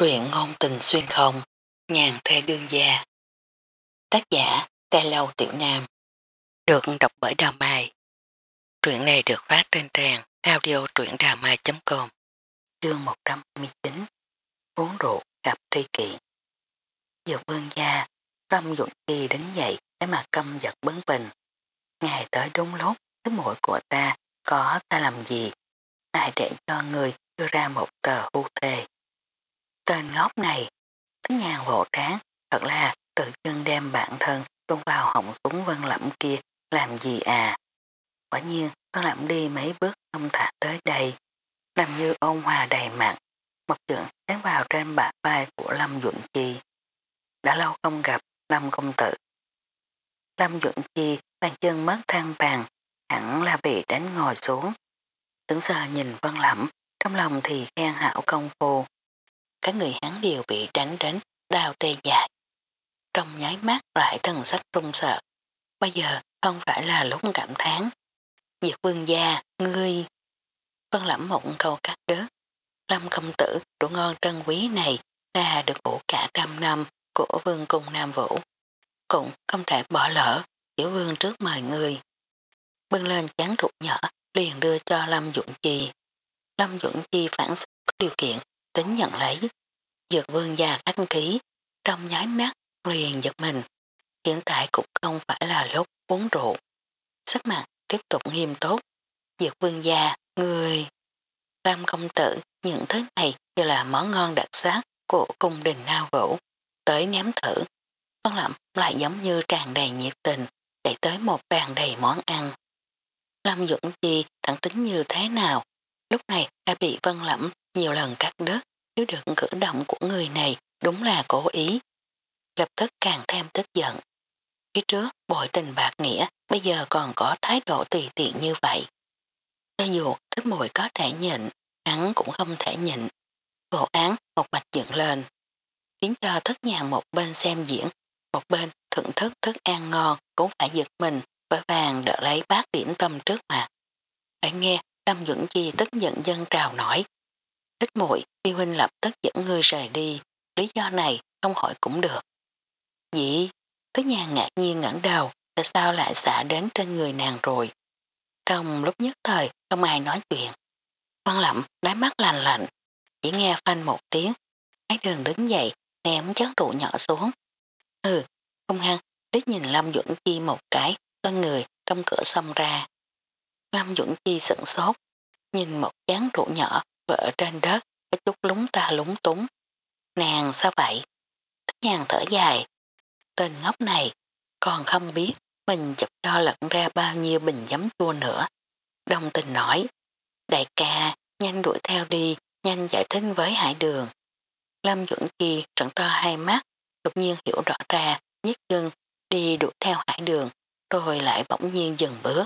Truyện ngôn tình xuyên không, nhàn thê đương gia. Tác giả, Tê Lâu Tiểu Nam. Được đọc bởi Đào Mai. Truyện này được phát trên trang audio truyệnđàmai.com Chương 129 Uống rượu gặp tri kỷ Dược vương gia, Lâm Dũng Chi đứng dậy để mà căm giật bấn bình. Ngày tới đúng lúc, thứ mũi của ta có ta làm gì? Ai để cho người đưa ra một tờ hưu thề. Tên ngốc này, tính nhàn vỗ tráng, thật là tự chân đem bản thân tung vào họng súng vân lẫm kia, làm gì à? Quả nhiên, vân lẫm đi mấy bước thông thả tới đây, làm như ôn hòa đầy mặt, một trưởng đánh vào trên bả vai của Lâm Duẩn Chi. Đã lâu không gặp Lâm Công Tử. Lâm Duẩn Chi bàn chân mất thăng bàn, hẳn là bị đánh ngồi xuống. Tưởng giờ nhìn vân lẫm, trong lòng thì khen hảo công phu, các người hắn đều bị đánh đến đau tê dại. Trong nháy mắt lại thần sắc rung sợ. Bây giờ không phải là lúc cảm thán. Diệt vương gia, ngươi. Vân lẩm một câu cắt đớt. Lâm công tử đủ ngon trân quý này là được ủ cả trăm năm của vương cung Nam Vũ. Cũng không thể bỏ lỡ tiểu vương trước mời người. Bưng lên chán rụt nhỏ liền đưa cho Lâm Dũng Chi. Lâm Dũng Chi phản xạ có điều kiện tính nhận lấy. Dược vương già khách khí trong nháy mắt liền giật mình. Hiện tại cũng không phải là lúc uống rượu. Sắc mặt tiếp tục nghiêm tốt. Dược vương gia, người... Lam công tử, những thứ này như là món ngon đặc sắc của cung đình nao vũ. Tới ném thử. Con lẩm lại giống như tràn đầy nhiệt tình để tới một bàn đầy món ăn. Lâm Dũng Chi thẳng tính như thế nào, lúc này đã bị Vân Lẩm nhiều lần cắt đứt, nếu được cử động của người này đúng là cố ý. Lập tức càng thêm tức giận. Phía trước bội tình bạc nghĩa bây giờ còn có thái độ tùy tiện như vậy. Cho dù thích mùi có thể nhịn, hắn cũng không thể nhịn. Bộ án một bạch dựng lên, khiến cho thất nhà một bên xem diễn, một bên thưởng thức thức ăn ngon cũng phải giật mình với vàng đỡ lấy bát điểm tâm trước mặt. Phải nghe Lâm dưỡng Chi tức giận dân trào nổi. Thích muội Phi huynh lập tức dẫn người rời đi, lý do này không hỏi cũng được. Dĩ, tứ nhà ngạc nhiên ngẩn đầu, tại sao lại xả đến trên người nàng rồi. Trong lúc nhất thời, không ai nói chuyện. Quan lậm đáy mắt lành lạnh, chỉ nghe phanh một tiếng, ái đường đứng dậy, ném chén rượu nhỏ xuống. Ừ, không hăng, đích nhìn Lâm Duẩn Chi một cái, con người trong cửa xông ra. Lâm Duẩn Chi sững sốt, nhìn một chén rượu nhỏ vợ trên đất, có chút lúng ta lúng túng. Nàng sao vậy? Tất nhàng thở dài. Tên ngốc này còn không biết mình chụp cho lẫn ra bao nhiêu bình giấm chua nữa. Đồng tình nói, đại ca, nhanh đuổi theo đi, nhanh giải thích với hải đường. Lâm Duẩn Chi trận to hai mắt, đột nhiên hiểu rõ ra, nhích chân, đi đuổi theo hải đường, rồi lại bỗng nhiên dừng bước.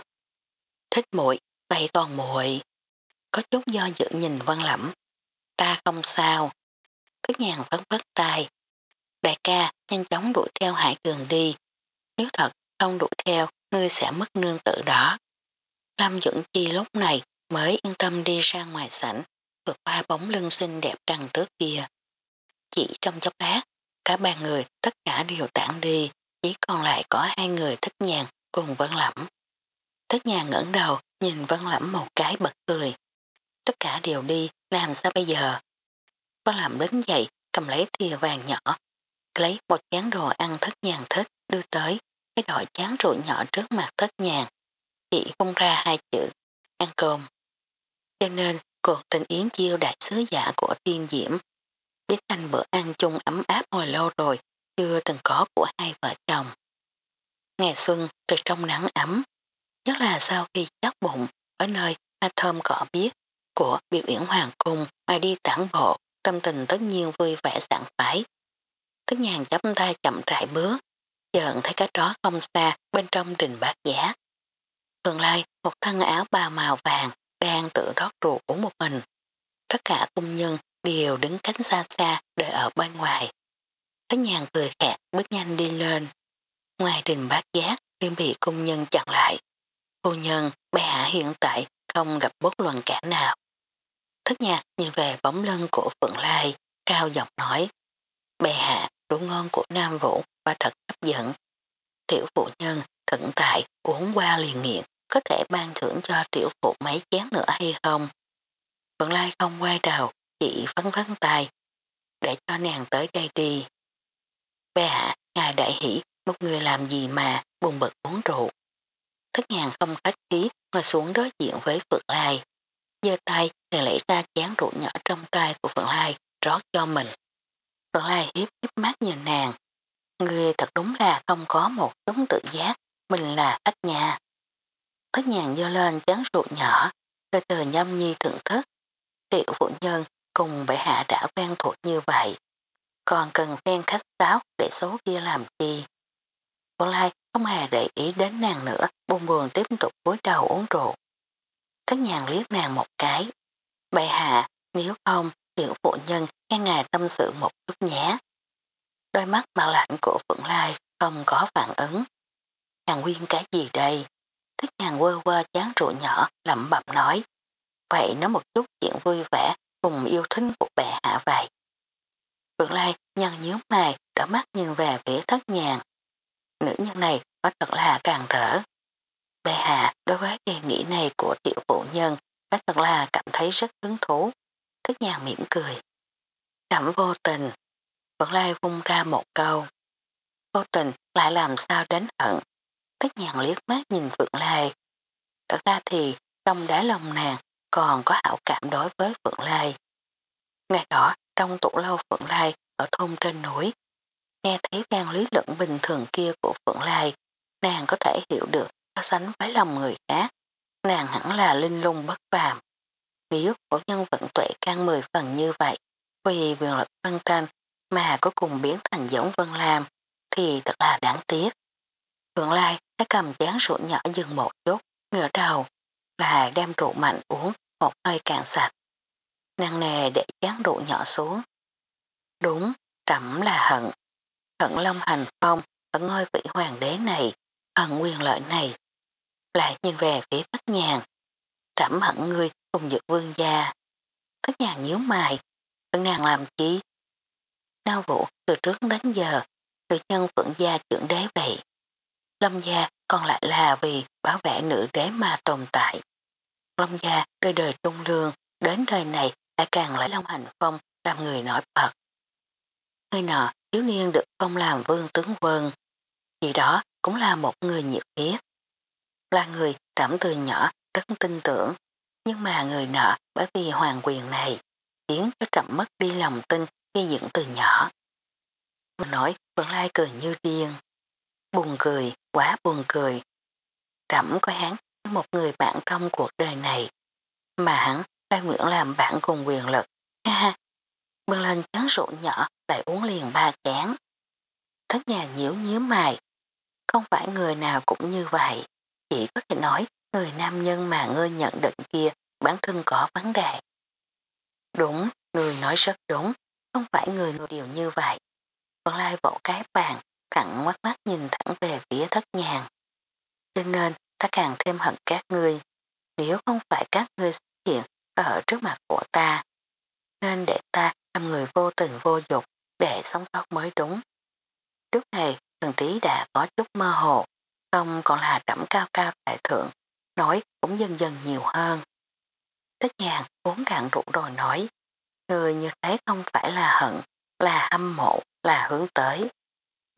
Thích muội vậy còn muội có chút do dự nhìn văn lẩm. Ta không sao. Cứ nhàn phấn vất tay. Đại ca nhanh chóng đuổi theo hải đường đi. Nếu thật không đuổi theo, ngươi sẽ mất nương tự đó. Lâm Duẩn Chi lúc này mới yên tâm đi ra ngoài sảnh, vượt qua bóng lưng xinh đẹp đằng trước kia. Chỉ trong chốc lát, cả ba người tất cả đều tản đi, chỉ còn lại có hai người thất nhàn cùng Vân Lẩm. Thất nhàn ngẩng đầu nhìn Vân Lẩm một cái bật cười. Tất cả đều đi, làm sao bây giờ? Vân làm đứng dậy, cầm lấy thìa vàng nhỏ, lấy một chán đồ ăn thất nhàn thích, đưa tới, cái đòi chán rượu nhỏ trước mặt thất nhàn. Chỉ phun ra hai chữ, ăn cơm. Cho nên, cuộc tình yến chiêu đại sứ giả của tiên diễm biết anh bữa ăn chung ấm áp hồi lâu rồi, chưa từng có của hai vợ chồng. Ngày xuân trời trong nắng ấm, nhất là sau khi chắc bụng ở nơi A Thơm cỏ biết của biệt yển hoàng cung mà đi tản bộ, tâm tình tất nhiên vui vẻ sảng phải. Tức nhàn chấm tay chậm rãi bước, chợn thấy cái đó không xa bên trong đình bát giá. Thường lai một thân áo ba màu vàng đang tự rót rượu uống một mình. Tất cả cung nhân đều đứng cánh xa xa đợi ở bên ngoài. Tất nhàn cười khẹt bước nhanh đi lên. Ngoài đình bát giác liền bị cung nhân chặn lại. cô nhân, bệ hạ hiện tại không gặp bất luận cả nào. Thất nhạc nhìn về bóng lưng của Phượng Lai, cao giọng nói. Bè hạ, đồ ngon của Nam Vũ và thật hấp dẫn. Tiểu phụ nhân thận tại uống qua liền nghiện có thể ban thưởng cho tiểu phụ mấy chén nữa hay không? Phượng Lai không quay đầu, chỉ phấn phấn tay, để cho nàng tới đây đi. Bè hạ, ngài đại hỷ, một người làm gì mà buồn bực uống rượu. Thất nhàn không khách khí ngồi xuống đối diện với Phượng Lai giơ tay để lấy ra chén rượu nhỏ trong tay của Phượng Lai, rót cho mình. Phượng Lai hiếp hiếp mắt nhìn nàng. Người thật đúng là không có một tấm tự giác, mình là khách nhà. Thất nhàng dơ lên chén rượu nhỏ, từ từ nhâm nhi thưởng thức. Tiểu phụ nhân cùng bệ hạ đã quen thuộc như vậy. Còn cần phen khách sáo để số kia làm chi. Phượng Lai không hề để ý đến nàng nữa, buồn buồn tiếp tục cúi đầu uống rượu. Thất nhàn liếc nàng một cái. Bệ hạ, nếu không, tiểu phụ nhân nghe ngài tâm sự một chút nhé. Đôi mắt mặt lạnh của Phượng Lai không có phản ứng. Nàng nguyên cái gì đây? Thích nhàn quơ quơ chán rượu nhỏ lẩm bẩm nói. Vậy nói một chút chuyện vui vẻ cùng yêu thính của bệ hạ vậy. Phượng Lai nhăn nhíu mày đỏ mắt nhìn về phía thất nhàn. Nữ nhân này có thật là càng rỡ. Bệ hạ à, đối với đề nghị này của tiểu phụ nhân đã thật là cảm thấy rất hứng thú. Thức nhàn mỉm cười. Cảm vô tình. Phượng Lai vung ra một câu. Vô tình lại làm sao đến hận. Thất nhàn liếc mắt nhìn Phượng Lai. Thật ra thì, trong đá lòng nàng còn có hảo cảm đối với Phượng Lai. Ngày đó, trong tủ lâu Phượng Lai ở thôn trên núi, nghe thấy vang lý luận bình thường kia của Phượng Lai, nàng có thể hiểu được so sánh với lòng người khác nàng hẳn là linh lung bất phàm. Nếu cổ nhân vận tuệ can 10 phần như vậy vì quyền lực phân tranh mà cuối cùng biến thành giống Vân Lam thì thật là đáng tiếc. Phượng Lai đã cầm chán rượu nhỏ dừng một chút, ngửa đầu và đem rượu mạnh uống một hơi cạn sạch. Nàng nề để chán rượu nhỏ xuống. Đúng, trẫm là hận. Hận long hành phong ở ngôi vị hoàng đế này, hận quyền lợi này. Lại nhìn về phía thất nhàng. Trẫm hận ngươi cùng dược vương gia. Thất nhàng nhíu mày, vẫn nàng làm chi? Đau vụ từ trước đến giờ, nữ nhân phượng gia trưởng đế vậy. Lâm gia còn lại là vì bảo vệ nữ đế mà tồn tại. Lâm gia đời đời trung lương, đến đời này lại càng lấy Long Hành Phong làm người nổi bật. Người nọ thiếu niên được phong làm vương tướng quân, vì đó cũng là một người nhiệt huyết. Là người trảm từ nhỏ rất tin tưởng, nhưng mà người nợ bởi vì hoàng quyền này khiến cho trầm mất đi lòng tin khi dựng từ nhỏ. Vừa nói Phượng Lai cười như điên. Buồn cười, quá buồn cười. Trẩm có hắn một người bạn trong cuộc đời này, mà hắn đang nguyện làm bạn cùng quyền lực. Ha ha, bưng lên chán rượu nhỏ lại uống liền ba chán. Thất nhà nhiễu nhíu mày, không phải người nào cũng như vậy, chỉ có thể nói người nam nhân mà ngươi nhận định kia bản thân có vấn đề. Đúng, người nói rất đúng, không phải người người điều như vậy. Còn lai vỗ cái bàn, thẳng mắt mắt nhìn thẳng về phía thất nhàng. Cho nên ta càng thêm hận các ngươi, nếu không phải các ngươi xuất hiện ở trước mặt của ta, nên để ta làm người vô tình vô dục để sống sót mới đúng. Lúc này thần trí đã có chút mơ hồ, không còn là trẩm cao cao tại thượng, nói cũng dần dần nhiều hơn. Tất nhàng uống cạn rượu rồi nói, người như thế không phải là hận, là hâm mộ, là hướng tới.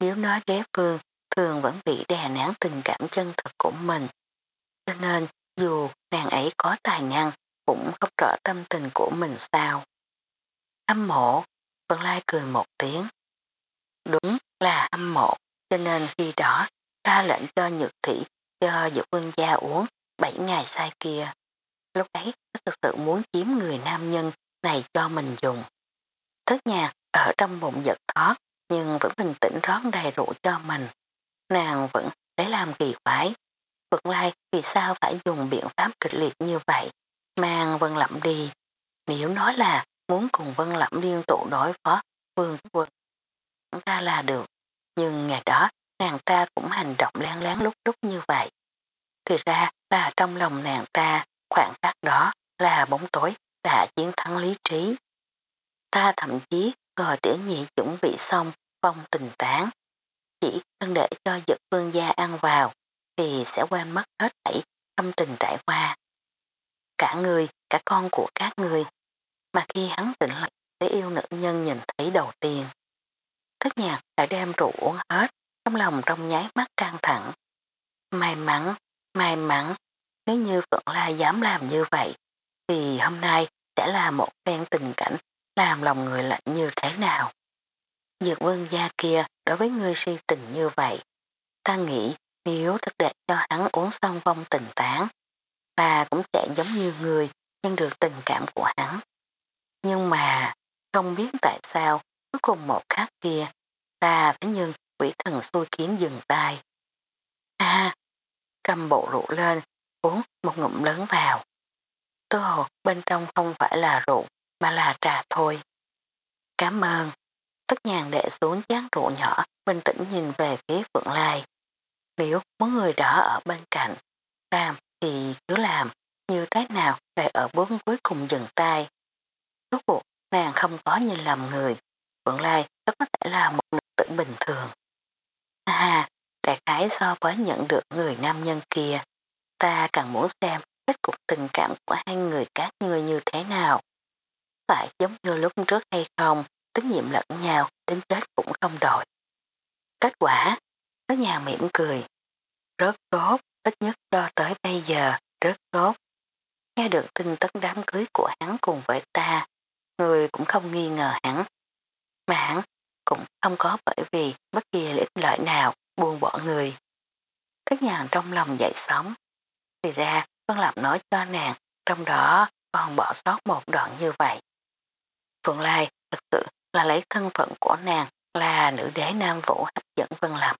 Nếu nói đế phương thường vẫn bị đè nén tình cảm chân thật của mình. Cho nên dù nàng ấy có tài năng cũng không rõ tâm tình của mình sao. Hâm mộ, Vân Lai cười một tiếng. Đúng là hâm mộ, cho nên khi đó ta lệnh cho nhược thị cho dược vương gia uống 7 ngày sai kia. Lúc ấy ta thực sự muốn chiếm người nam nhân này cho mình dùng. Thất nhạc ở trong bụng giật thoát nhưng vẫn bình tĩnh rót đầy rượu cho mình. Nàng vẫn để làm kỳ quái. Phượng Lai vì sao phải dùng biện pháp kịch liệt như vậy, mang Vân Lẩm đi. Nếu nói là muốn cùng Vân Lẩm liên tụ đối phó Vương Quân, ta là được. Nhưng ngày đó nàng ta cũng hành động lén lén lúc lúc như vậy. Thì ra là trong lòng nàng ta khoảng khắc đó là bóng tối đã chiến thắng lý trí. Ta thậm chí ngồi tiểu nhị chuẩn bị xong phong tình tán. Chỉ cần để cho giật vương gia ăn vào thì sẽ quên mất hết thảy tâm tình trải qua. Cả người, cả con của các người. Mà khi hắn tỉnh lại để yêu nữ nhân nhìn thấy đầu tiên. Thất nhạc đã đem rượu uống hết, trong lòng trong nháy mắt căng thẳng. May mắn, may mắn, nếu như Phượng La dám làm như vậy, thì hôm nay sẽ là một phen tình cảnh làm lòng người lạnh như thế nào. Dược vương gia kia đối với người si tình như vậy, ta nghĩ nếu thật để cho hắn uống xong vong tình tán, ta cũng sẽ giống như người nhưng được tình cảm của hắn. Nhưng mà, không biết tại sao, cuối cùng một khắc kia, ta thế nhưng quỷ thần xôi kiến dừng tay. À, cầm bộ rượu lên, uống một ngụm lớn vào. Tô hồ bên trong không phải là rượu, mà là trà thôi. Cảm ơn. Tất nhàn đệ xuống chán rượu nhỏ, bình tĩnh nhìn về phía Phượng Lai. Nếu muốn người đó ở bên cạnh, làm thì cứ làm, như thế nào lại ở bước cuối cùng dừng tay. Rốt cuộc, nàng không có nhìn lầm người. Phượng Lai rất có thể là một nữ tử bình thường. À, đại khái so với nhận được người nam nhân kia, ta càng muốn xem kết cục tình cảm của hai người các người như thế nào. Phải giống như lúc trước hay không, tín nhiệm lẫn nhau, đến chết cũng không đổi. Kết quả, có nhà mỉm cười. Rất tốt, ít nhất cho tới bây giờ, rất tốt. Nghe được tin tức đám cưới của hắn cùng với ta, người cũng không nghi ngờ hắn. Mà hắn cũng không có bởi vì bất kỳ lợi lợi nào buông bỏ người. Các nhàng trong lòng dậy sóng. Thì ra, Vân Lạp nói cho nàng, trong đó còn bỏ sót một đoạn như vậy. Phượng Lai thật sự là lấy thân phận của nàng là nữ đế Nam Vũ hấp dẫn Vân Lạp.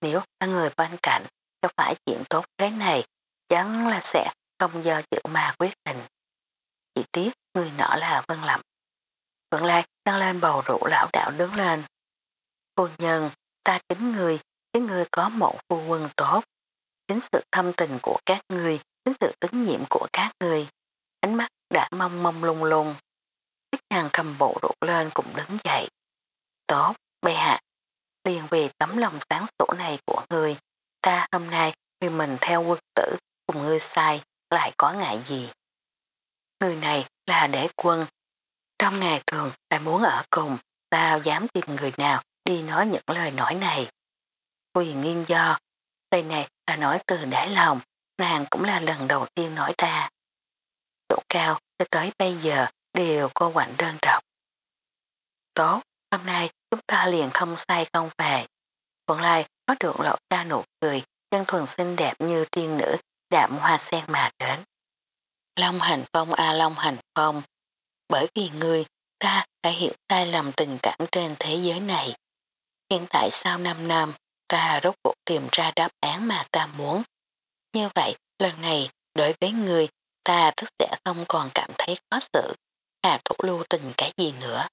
Nếu là người bên cạnh cho phải chuyện tốt thế này, chắn là sẽ không do chữ mà quyết định. Chỉ tiếc người nọ là Vân Lập. Phượng Lai nâng lên bầu rượu lão đạo đứng lên. Phu nhân, ta kính người, kính người có một phu quân tốt. Chính sự thâm tình của các người, chính sự tín nhiệm của các người. Ánh mắt đã mong mong lung lung. Tiết hàng cầm bộ rượu lên cũng đứng dậy. Tốt, bệ hạ. Liền vì tấm lòng sáng sổ này của người, ta hôm nay vì mình theo quân tử cùng ngươi sai lại có ngại gì. Người này là đế quân. Trong ngày thường ta muốn ở cùng, tao dám tìm người nào đi nói những lời nói này. Vì nghiên do, lời này là nói từ đáy lòng, nàng cũng là lần đầu tiên nói ra. Độ cao cho tới bây giờ đều cô quạnh đơn độc. Tốt, hôm nay chúng ta liền không sai không về. Còn lại có được lộ ra nụ cười, chân thuần xinh đẹp như tiên nữ, đạm hoa sen mà đến. Long hành phong a long hành phong, bởi vì ngươi ta đã hiểu sai lầm tình cảm trên thế giới này. Hiện tại sau 5 năm, ta rốt cuộc tìm ra đáp án mà ta muốn. Như vậy, lần này, đối với người, ta thức sẽ không còn cảm thấy khó xử, hà thủ lưu tình cái gì nữa.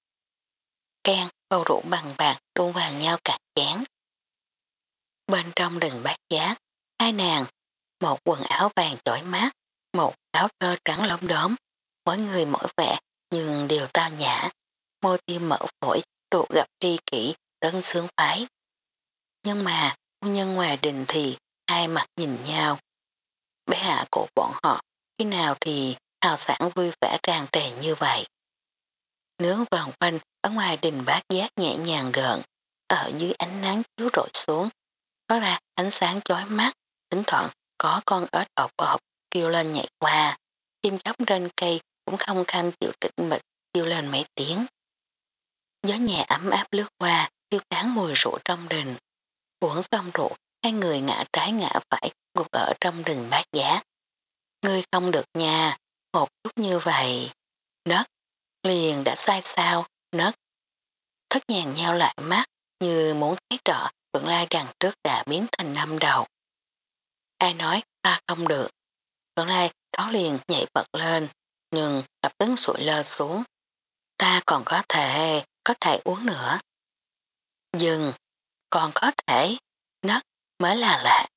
ken bầu rượu bằng bạc đun vào nhau cạn chán. Bên trong đình bát giác, hai nàng, một quần áo vàng chói mát, một áo tơ trắng lóng đốm, mỗi người mỗi vẻ nhưng đều tao nhã, môi tim mở phổi, độ gặp đi kỹ, đơn sướng phái. Nhưng mà, nhân ngoài đình thì hai mặt nhìn nhau. Bé hạ của bọn họ, khi nào thì hào sản vui vẻ tràn trề như vậy. Nướng vòng quanh ở ngoài đình bát giác nhẹ nhàng gợn, ở dưới ánh nắng chiếu rội xuống, có ra ánh sáng chói mắt, thỉnh thoảng có con ếch ọc ọc kêu lên nhảy qua, chim chóc trên cây cũng không cam chịu tĩnh mịch kêu lên mấy tiếng. Gió nhẹ ấm áp lướt qua, phiêu tán mùi rượu trong đình. Uống xong rượu, hai người ngã trái ngã phải gục ở trong đình bát giá. Ngươi không được nha, một chút như vậy. Nớt, liền đã sai sao, nớt. Thất nhàng nhau lại mắt, như muốn thấy rõ Phượng Lai đằng trước đã biến thành năm đầu. Ai nói ta không được. Phượng Lai có liền nhảy bật lên, nhưng lập tức sụi lơ xuống. Ta còn có thể, có thể uống nữa. Dừng, còn có thể, nấc mới là lạ.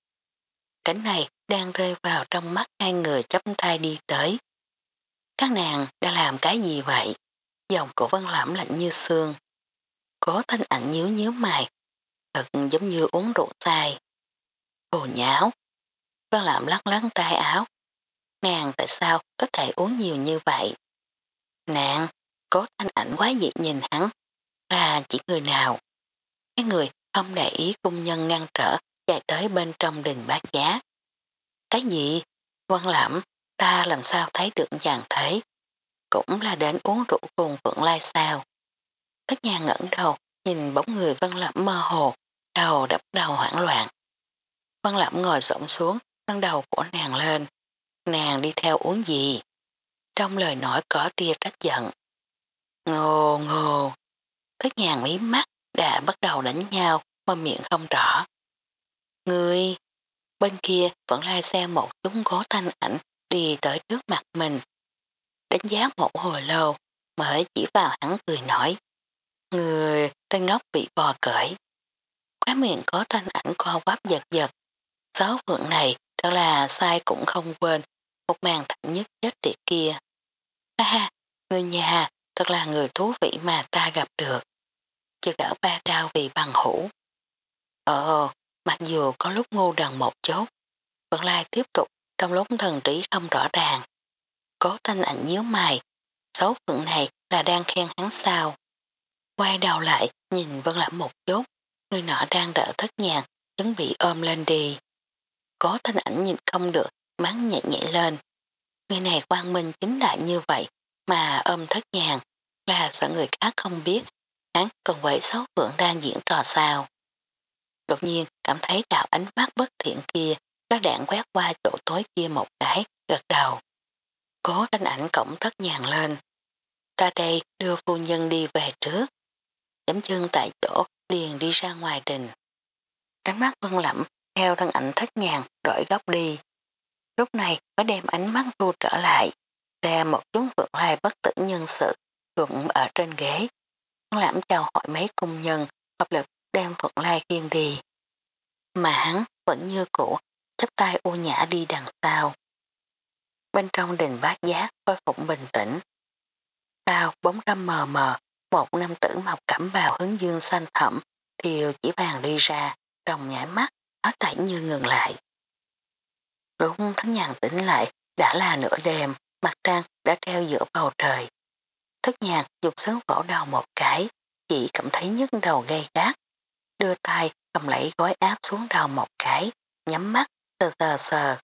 Cảnh này đang rơi vào trong mắt hai người chấp tay đi tới. Các nàng đã làm cái gì vậy? dòng của Vân Lẩm lạnh như xương. Cố thanh ảnh nhíu nhíu mày, thật giống như uống rượu sai. Hồ nháo. Vân Lẩm lắc lắc tay áo. Nàng tại sao có thể uống nhiều như vậy? Nàng, cố thanh ảnh quá dị nhìn hắn, là chỉ người nào? Cái người không để ý cung nhân ngăn trở chạy tới bên trong đình bát giá. Cái gì? Vân Lẩm, ta làm sao thấy được chàng thế? Cũng là đến uống rượu cùng Phượng Lai sao? Tất nhà ngẩn đầu, nhìn bóng người Vân Lẩm mơ hồ, đầu đập đầu hoảng loạn. Vân Lẩm ngồi rộng xuống, nâng đầu của nàng lên. Nàng đi theo uống gì? Trong lời nói có tia trách giận. Ngô ngô. Tất nhàng mí mắt đã bắt đầu đánh nhau mà miệng không rõ. Người, bên kia vẫn lai xe một chúng gố thanh ảnh đi tới trước mặt mình. Đánh giá một hồi lâu mới chỉ vào hắn cười nói. Người tên ngốc bị bò cởi. Khóa miệng có thanh ảnh co quắp giật giật. Sáu phượng này thật là sai cũng không quên một màn thẳng nhất chết tiệt kia. Ha ha, người nhà thật là người thú vị mà ta gặp được. Chưa đỡ ba đau vì bằng hữu. Ờ, mặc dù có lúc ngu đần một chút, vẫn lai tiếp tục trong lúc thần trí không rõ ràng. Cố thanh ảnh nhíu mày, xấu phượng này là đang khen hắn sao. Quay đầu lại nhìn vẫn Lãm một chút, người nọ đang đỡ thất nhàng, chuẩn bị ôm lên đi. Cố thanh ảnh nhìn không được, mắng nhẹ nhẹ lên. Người này quang minh chính đại như vậy mà ôm thất nhàng là sợ người khác không biết hắn còn vậy xấu vượng đang diễn trò sao. Đột nhiên cảm thấy đạo ánh mắt bất thiện kia nó đạn quét qua chỗ tối kia một cái, gật đầu. Cố thanh ảnh cổng thất nhàng lên. Ta đây đưa phu nhân đi về trước. Chấm chân tại chỗ liền đi ra ngoài đình. Ánh mắt vân lẩm theo thân ảnh thất nhàng đổi góc đi. Lúc này mới đem ánh mắt thu trở lại. ra một chúng vượng lai bất tử nhân sự rụng ở trên ghế. Vân lãm chào hỏi mấy công nhân hợp lực đem Phượng Lai khiên đi. Mà hắn vẫn như cũ chấp tay ô nhã đi đằng sau. Bên trong đình bát giác khôi phục bình tĩnh. Sau bóng râm mờ mờ, một nam tử mọc cẩm vào hướng dương xanh thẩm, thiều chỉ vàng đi ra, đồng nhảy mắt, hết thảy như ngừng lại. Lúc thánh nhàn tỉnh lại, đã là nửa đêm, mặt trăng đã treo giữa bầu trời. Thất nhàn dục sớm vỗ đầu một cái, chỉ cảm thấy nhức đầu gây gác. Đưa tay cầm lấy gói áp xuống đầu một cái, nhắm mắt, sờ sờ sờ.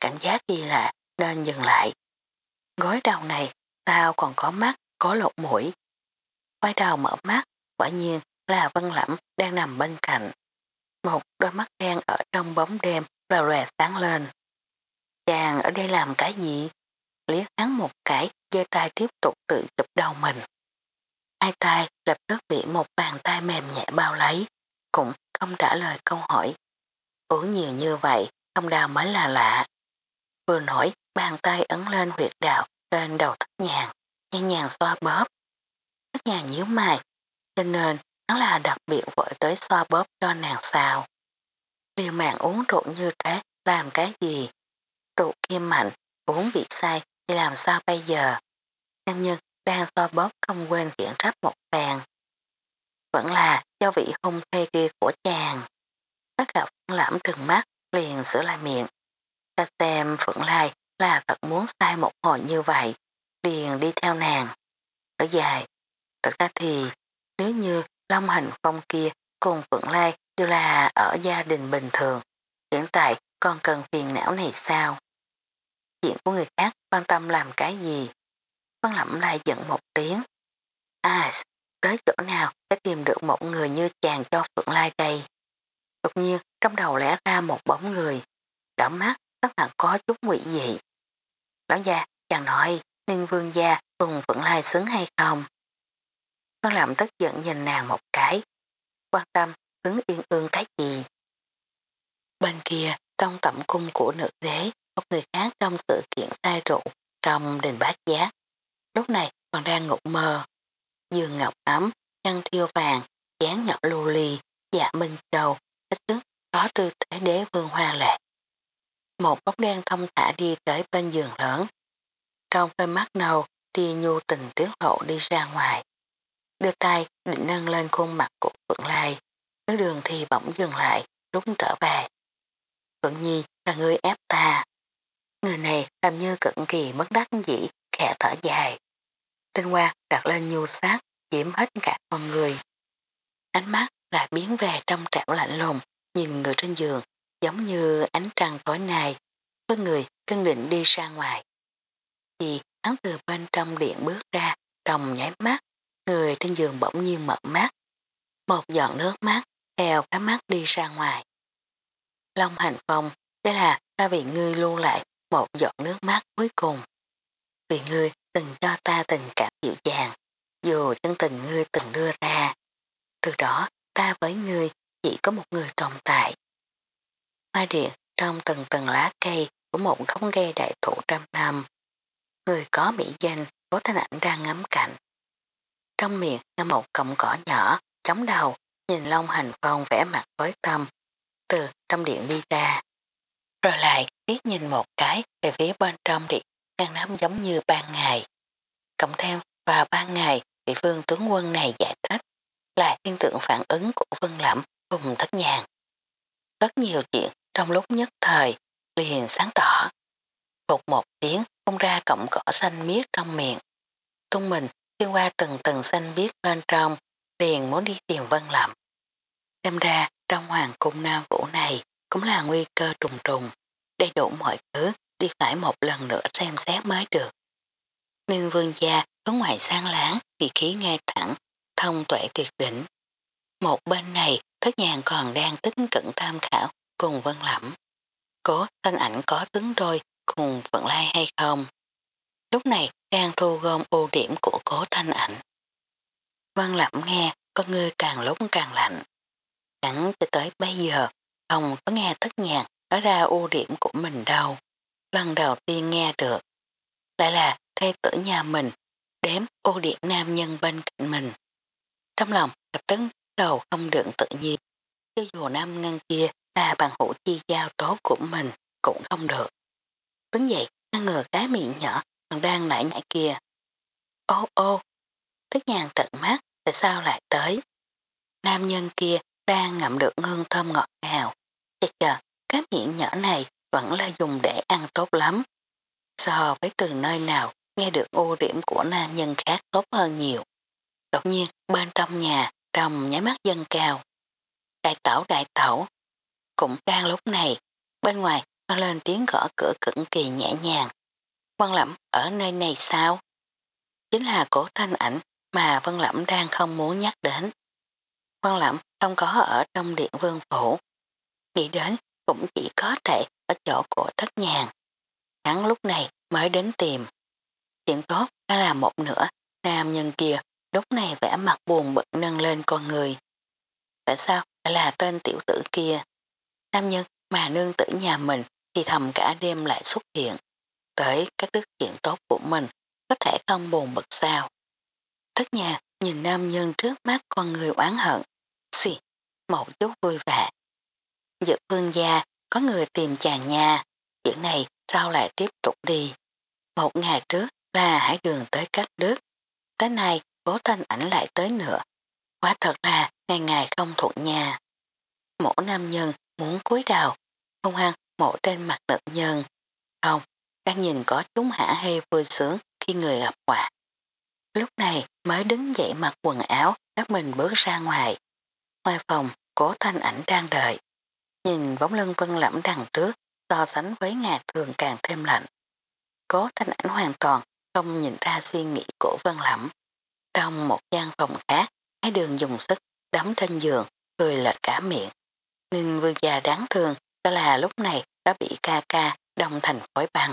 Cảm giác gì lạ nên dừng lại. Gói đầu này tao còn có mắt, có lột mũi. Quay đầu mở mắt, quả nhiên là Vân Lẩm đang nằm bên cạnh. Một đôi mắt đen ở trong bóng đêm lòe lòe sáng lên. Chàng ở đây làm cái gì? Liếc hắn một cái, giơ tay tiếp tục tự chụp đầu mình. Hai tay lập tức bị một bàn tay mềm nhẹ bao lấy, cũng không trả lời câu hỏi. Uống nhiều như vậy, không đau mới là lạ. Vừa nổi, bàn tay ấn lên huyệt đạo trên đầu thất nhàng, nhẹ nhàng xoa bóp. Thất nhàng nhíu mày, cho nên nó là đặc biệt vội tới xoa bóp cho nàng sao. Liều mạng uống rượu như thế làm cái gì? Trụ kim mạnh, vốn bị sai thì làm sao bây giờ? Nam nhân đang so bóp không quên khiển trách một bàn. Vẫn là do vị hung thê kia của chàng. bắt gặp Phượng Lãm trừng mắt liền sửa lại miệng. Ta xem Phượng Lai là thật muốn sai một hồi như vậy, liền đi theo nàng. Ở dài, thật ra thì nếu như Long Hành Phong kia cùng Phượng Lai đều là ở gia đình bình thường, hiện tại còn cần phiền não này sao? Chuyện của người khác quan tâm làm cái gì? Văn Lẩm lại giận một tiếng. À, tới chỗ nào sẽ tìm được một người như chàng cho Phượng Lai đây? Đột nhiên trong đầu lẽ ra một bóng người, đỏ mắt, tất bạn có chút nguy dị. Lão gia, chàng nói, Ninh Vương gia cùng Phượng Lai xứng hay không? Nó làm tức giận nhìn nàng một cái. Quan tâm, xứng yên ương cái gì? Bên kia, trong tẩm cung của nữ đế, một người khác trong sự kiện sai rượu trong đình bát giá. Lúc này còn đang ngủ mơ. Giường ngọc ấm, chăn thiêu vàng, chán nhỏ lưu ly, dạ minh châu, hết sức có tư thế đế vương hoa lệ. Một bóng đen thông thả đi tới bên giường lớn. Trong đôi mắt nâu, tia nhu tình tiết lộ đi ra ngoài. Đưa tay định nâng lên khuôn mặt của Phượng Lai, Nước đường thì bỗng dừng lại, lúc trở về. Phượng Nhi là người ép ta. Người này làm như cận kỳ mất đắc dĩ, khẽ thở dài. Tinh hoa đặt lên nhu sát, diễm hết cả con người. Ánh mắt lại biến về trong trẻo lạnh lùng, nhìn người trên giường, giống như ánh trăng tối nay, với người kinh định đi ra ngoài. Thì hắn từ bên trong điện bước ra, trong nháy mắt, người trên giường bỗng nhiên mở mắt. Một giọt nước mắt theo cá mắt đi ra ngoài. Long hành phong, đây là ta vì ngươi lưu lại một giọt nước mắt cuối cùng. Vì ngươi từng cho ta tình cảm dịu dàng, dù chân tình ngươi từng đưa ra. Từ đó ta với ngươi chỉ có một người tồn tại. Hoa điện trong từng tầng lá cây của một gốc cây đại thụ trăm năm. Người có mỹ danh có thanh ảnh đang ngắm cảnh. Trong miệng là một cọng cỏ nhỏ, chống đầu, nhìn Long Hành Phong vẽ mặt với tâm, từ trong điện đi ra. Rồi lại biết nhìn một cái về phía bên trong điện, ngăn nắm giống như ban ngày. Cộng thêm vào ban ngày vị phương tướng quân này giải thích là hiện tượng phản ứng của Vân Lẩm cùng thất nhàng. Rất nhiều chuyện trong lúc nhất thời liền sáng tỏ. Phục một tiếng không ra cọng cỏ xanh miết trong miệng. Tung mình xuyên qua từng từng xanh biếc bên trong liền muốn đi tìm Vân Lẩm. Xem ra trong hoàng cung Nam Vũ này cũng là nguy cơ trùng trùng, đầy đủ mọi thứ đi phải một lần nữa xem xét mới được. Ninh vương gia hướng ngoài sang láng thì khí ngay thẳng, thông tuệ tuyệt đỉnh. Một bên này thất nhàng còn đang tính cận tham khảo cùng vân lẫm. Cố thanh ảnh có tướng đôi cùng vận lai hay không? Lúc này đang thu gom ưu điểm của cố thanh ảnh. Vân lẫm nghe con người càng lúc càng lạnh. Chẳng cho tới bây giờ không có nghe thất nhạc nói ra ưu điểm của mình đâu. Lần đầu tiên nghe được. Lại là thê tử nhà mình đếm ưu điểm nam nhân bên cạnh mình. Trong lòng lập tức đầu không được tự nhiên. Cho dù nam ngân kia là bằng hữu chi giao tốt của mình cũng không được. Đứng dậy, ngăn ngừa cái miệng nhỏ còn đang nảy nhảy kia. Ô ô, thức nhàn tận mắt, tại sao lại tới? Nam nhân kia đang ngậm được hương thơm ngọt ngào. Chờ chờ, cái miệng nhỏ này vẫn là dùng để ăn tốt lắm. So với từ nơi nào nghe được ưu điểm của nam nhân khác tốt hơn nhiều. Đột nhiên bên trong nhà trong nháy mắt dân cao. Đại tẩu đại tẩu. Cũng đang lúc này, bên ngoài vang lên tiếng gõ cửa cực kỳ nhẹ nhàng. Vân Lẩm ở nơi này sao? Chính là cổ thanh ảnh mà Vân Lẩm đang không muốn nhắc đến. Vân Lẩm không có ở trong điện vương phủ. Nghĩ đến cũng chỉ có thể ở chỗ của thất nhàn Hắn lúc này mới đến tìm. Chuyện tốt đã là một nửa, nam nhân kia lúc này vẽ mặt buồn bực nâng lên con người. Tại sao lại là tên tiểu tử kia? Nam nhân mà nương tử nhà mình thì thầm cả đêm lại xuất hiện. Tới các đức chuyện tốt của mình có thể không buồn bực sao. Thất nhà nhìn nam nhân trước mắt con người oán hận. Xì, một chút vui vẻ. Dược vương gia có người tìm chàng nhà, Chuyện này sao lại tiếp tục đi. Một ngày trước là hải đường tới các đức. Tới nay bố thanh ảnh lại tới nữa. Quá thật là ngày ngày không thuận nhà. Mổ nam nhân muốn cúi đầu, không hăng mổ trên mặt nữ nhân. Không, đang nhìn có chúng hả hê vui sướng khi người gặp quả. Lúc này mới đứng dậy mặc quần áo, các mình bước ra ngoài. Ngoài phòng, cố thanh ảnh đang đợi. Nhìn bóng lưng vân lẫm đằng trước, so sánh với ngạc thường càng thêm lạnh. Cố thanh ảnh hoàn toàn không nhìn ra suy nghĩ của vân lẫm. Trong một gian phòng khác, hai đường dùng sức đấm trên giường, cười lệch cả miệng. Ninh vương già đáng thương, đó là lúc này đã bị ca ca đông thành khối băng.